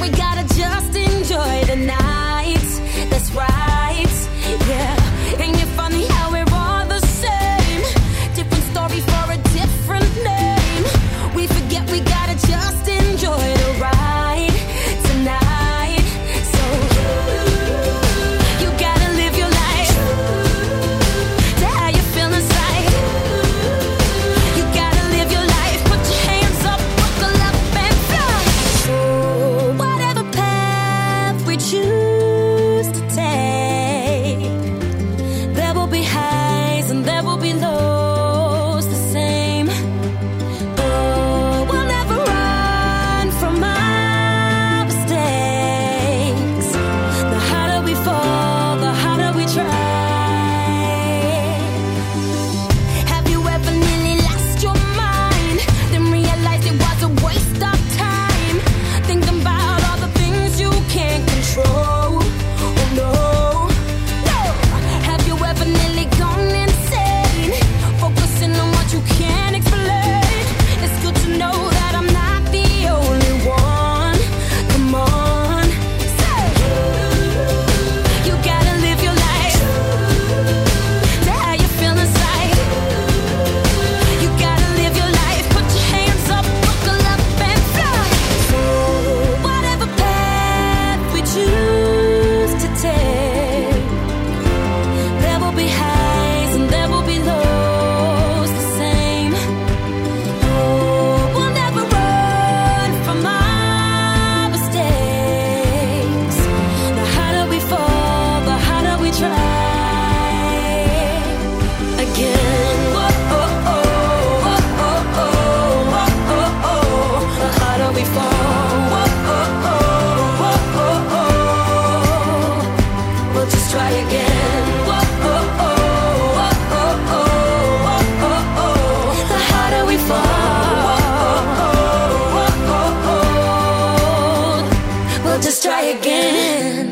We gotta just try again.